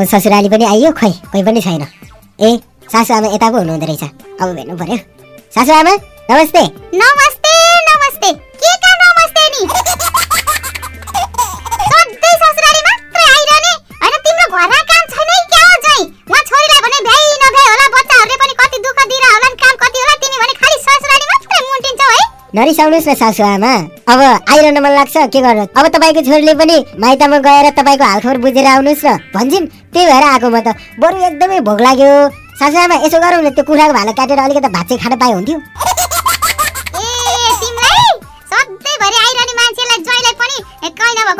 अब ससुराली पनि आइयो खोइ कोही पनि छैन। ए सासु आमा यता पो हुनुहुँदो रहेछ। अब भेट्नु पर्यो। सासु आमा नमस्ते नमस्ते। नमस्ते। है नरिसाउनुहोस् न सासु आमा। अब आइरहन मन लाग्छ के गर्नु? अब तपाईँको छोरीले पनि माइतमा गएर तपाईँको हालखबर बुझेर आउनुहोस् न भन्छन् त्यही भएर आएको म त। बरु एकदमै भोक लाग्यो। सासु आमा यसो गरौँ न त्यो कुखुराको भालो काटेर अलिकति भात चाहिँ खान पाए हुन्थ्यो।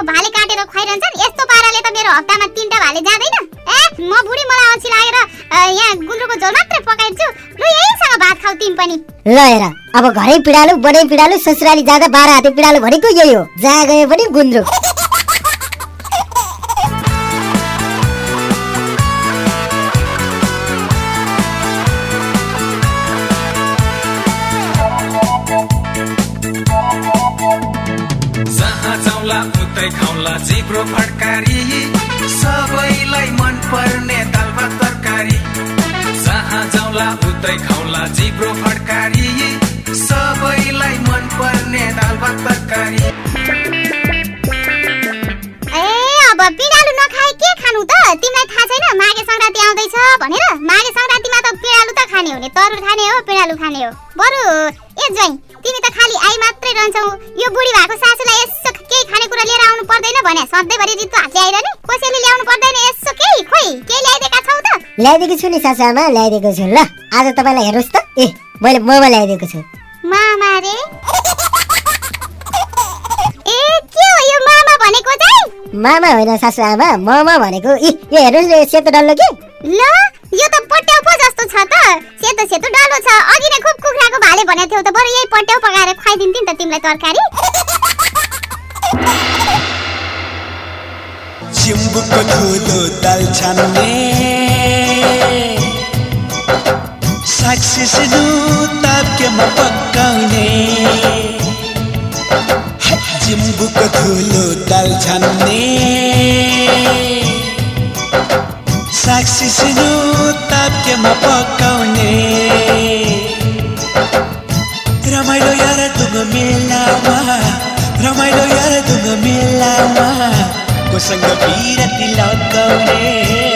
भाले काटेर यस्तो पाराले त मेरो हप्तामा भाले म मलाई अल्छी लागेर यहाँ गुन्द्रुकको झोल मात्रै पकाइदिन्छु तिमी पनि। ल हेर अब घरै पिडालु बडै पिडालु ससुराली जाँदा बाह्र हाते पिडालु भनेको यही हो जहाँ गए पनि गुन्द्रुक। उतै खाउँला जिब्रो फड्कारी सबैलाई मन पर्ने दाल भात तरकारी। जहाँ जाउँला उतै खाउँला जिब्रो फड्कारी सबैलाई मन पर्ने दाल भात तरकारी। ए अब पिँडालु नखाए के खानु त? तिमीलाई थाहा छैन माघे सङ्क्रान्ति आउँदैछ भनेर। माघे सङ्क्रान्तिमा त पिँडालु त खाने हो नि तरुल खाने हो पिँडालु खाने हो। बरु। ल्याइदिएको छु नि सासु आमा ल्याइदिएको छु ल। आज तपाईँलाई हेर्नुहोस् त। ए मैले मोमो ल्याइदिएको छु। मामा रे? ए के हो यो मामा भनेको चाहिँ? मामा होइन सासु आमा ममा भनेको। इ यो हेर्नुहोस् न यो सेतो डल्लो के? ल यो त पट्याउ पो जस्तो छ त। सेतो सेतो डल्लो छ। अघि नै खुब कुखुराको भाले भनेको थियौ त। बरु यही पट्याउ पकाएर खुवाइदिन्थेँ नि त तिमीलाई तरकारी। चिम्बुको धुलो दाल छान्ने। सिनु ताप्केमा पकाउने चिम्बुको धुलो दाल छान्ने। साक्षी सिनु ताप्केमा पकाउने रमाइलो यार तुङ मेलामा रमाइलो यार तुङ मेलामा कोसँग बिरती लगाउने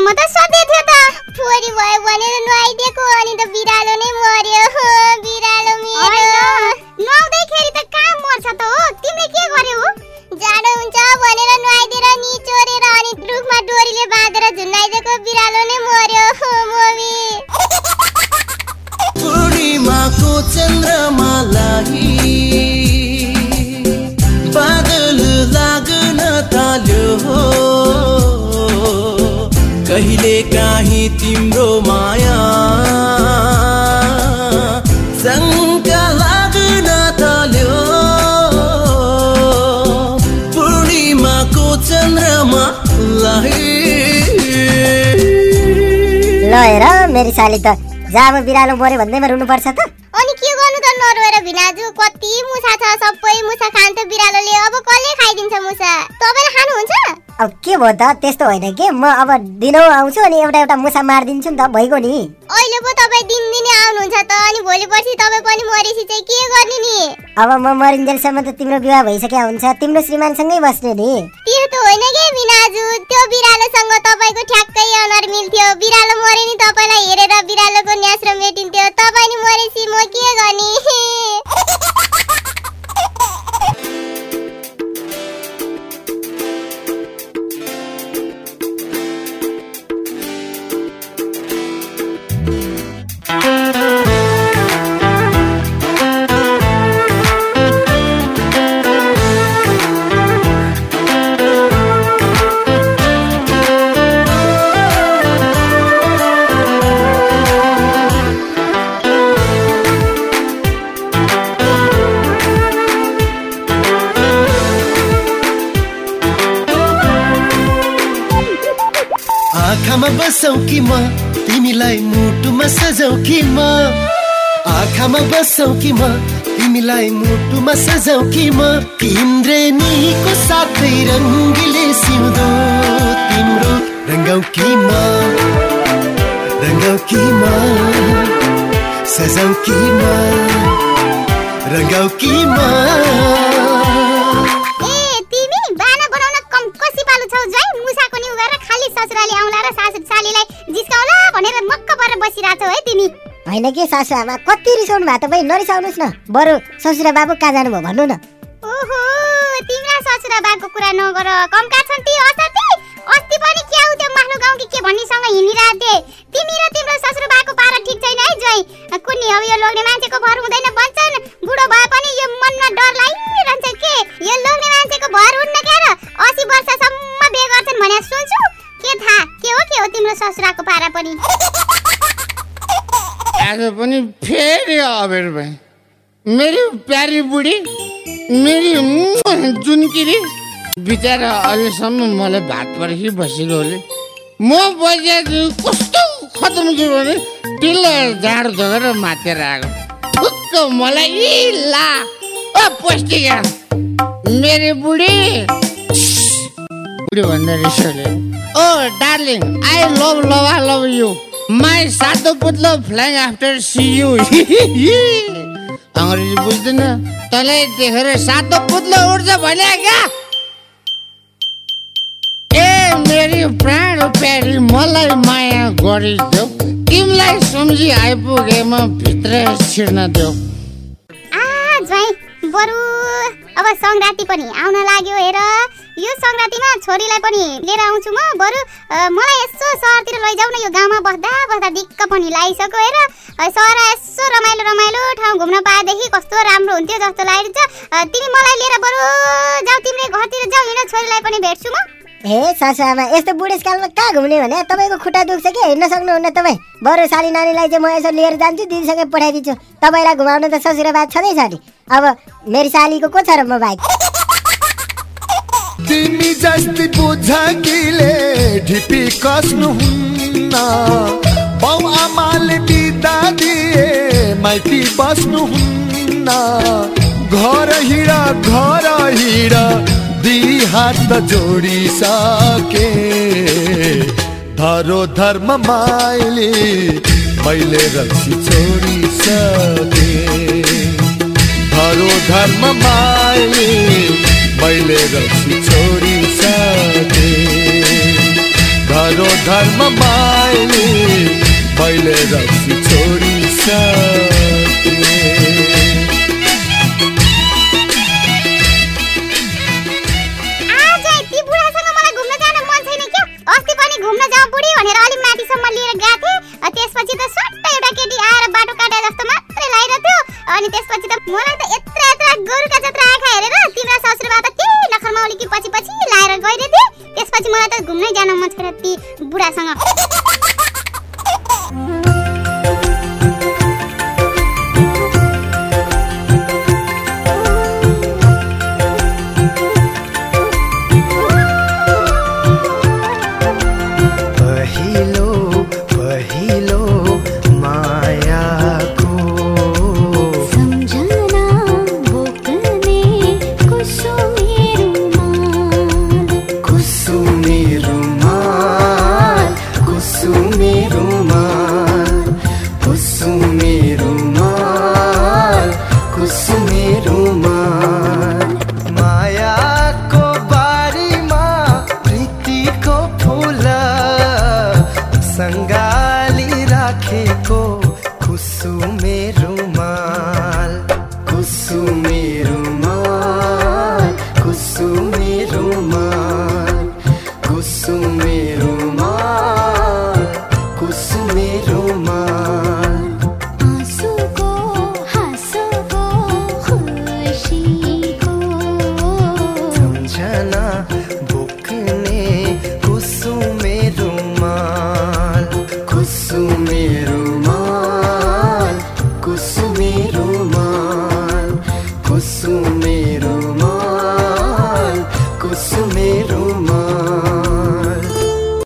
अघिसम्म त सधैँ थियो त छोरी भयो भनेर नुहाइदिएको अनि त बिरालो काहीँ तिम्रो माया। शङ्का लाग्न थाल्यो। पूर्णिमाको चन्द्रमालाई ल हेर मेरी साली त जब बिरालो मऱ्यो भन्दैमा रुनुपर्छ त। अनि के गर्नु त नरोएर भिनाजु? कति मुसा छ सबै मुसा खान्छ बिरालोले अब कसले खाइदिन्छ मुसा? तपाईँले खानुहुन्छ? अब के भयो त? त्यस्तो होइन कि? म अब दिनौ आउँछु अनि एउटा एउटा मुसा मारिदिन्छु नि त। भइगयो नि। अहिले पो तपाईँ दिनदिनै आउनुहुन्छ त अनि भोलि पर्सि तपाईँ पनि मरेपछि चाहिँ के गर्ने नि? अब म मरिन्जेलसम्म त तिम्रो विवाह भइसक्यो हुन्छ। तिम्रो श्रीमानसँगै बस्ने नि। त्यो त होइन के बिनाजु त्यो बिरालोसँग तपाईँको ठ्याक्कै अनुहार मिल्थ्यो। बिरालो मरे नि तपाईँलाई हेरेर बिरालोको न्यास र मेटिन्थ्यो। तपाईँ नि मरेपछि म के गर्ने? बसौ कि म? तिमीलाई मुटुमा सजाउ कि म? आँखामा बसौ कि म? तिमीलाई मुटुमा सजाउ कि म? इन्द्रेणीको साथै रङ्गीले सिउँदो तिम्रो रङ्गाउ कि म? रङ्गाउ कि म? सजाउ कि म? रङ्गाउ कि म? परेर बसिरहेछौ है तिमी। होइन कि सासु आमा कति रिसाउनु भएको त भाइ? नरिसाउनुहोस् न। बरु ससुरा बाबु कहाँ जानुभयो भन्नु न। ओहो तिम्रा ससुरा बाको कुरा नगर। कमका छन् ती? असती? अस्ति पनि क्या हो त्यो माख्नु गाउँ कि के भन्नेसँग हिँडिरहेको थिए तिमी र तिम्रो ससुरा बाको पारा ठिक छैन है ज्वाइ कुन्नी अब यो लोग्ने मान्छेको भर हुँदैन भन्छन्। आज पनि फेरि अबेर भए मेरी प्यारी बुढी मेरी जुनकिरी बिचरा अहिलेसम्म मलाई भात पर्खी बसेकोले म बजिया कस्तो खतम छु भने टिल्लो जाडो धोएर मातेर आएको। ठुक्क मलाई ला। ओ मेरी बुढी। बुढी भन्दा रिसले ओ darling I love love I love you my सातो पुत्लो फ्लाइङ आफ्टर सी यु अङ्ग्रेजी बुझ्दैन? तँलाई देखेर सातो पुत्लो उड्छ भने क्या? ए मेरी प्राण प्यारी मलाई माया गरिदेऊ। तिमीलाई सम्झी आइपुगेमा भित्र छिर्न देऊ। बरु। अब सङ्क्रान्ति पनि आउन लाग्यो हेर। यो सङ्क्रान्तिमा छोरीलाई पनि लिएर आउँछु म बरु मलाई यसो सहरतिर लैजाऊ न यो गाउँमा बस्दा बस्दा दिक्क पनि लागिसक्यो हेर। सहर यसो रमाइलो रमाइलो ठाउँ घुम्न पाएदेखि कस्तो राम्रो हुन्थ्यो जस्तो लागिरहेछ तिमी मलाई लिएर बरु जाऊ तिम्रै घरतिर जाऊ हिँड छोरीलाई पनि भेट्छु म। हे सासु आमा यस्तो बुढेसकालमा कहाँ घुम्ने भने? तपाईँको खुट्टा दुख्छ कि? हिँड्न सक्नुहुन्न तपाईँ। बरु साली नानीलाई चाहिँ म यसो लिएर जान्छु दिदीसँगै पठाइदिन्छु। तपाईँलाई घुमाउनु त ससुरा बात छँदैछ नि अब मेरी सालीको को छ र म बाइक तिमी जस्तै बुझकिले ढिपी कस्नुहुन्न। बाउ आमाले बिदा दिए माइती बस्नुहुन्न। घर हिँड घर हिँड दी हात जोडिसके। धरो धर्म माइली मैले रक्सी छोडिसके। धरो धर्म माइली मैले रक्सी छोडिसके धरो धर्म माइली मैले रक्सी छोडिसके आज छैन ती बुढासँग पहिलो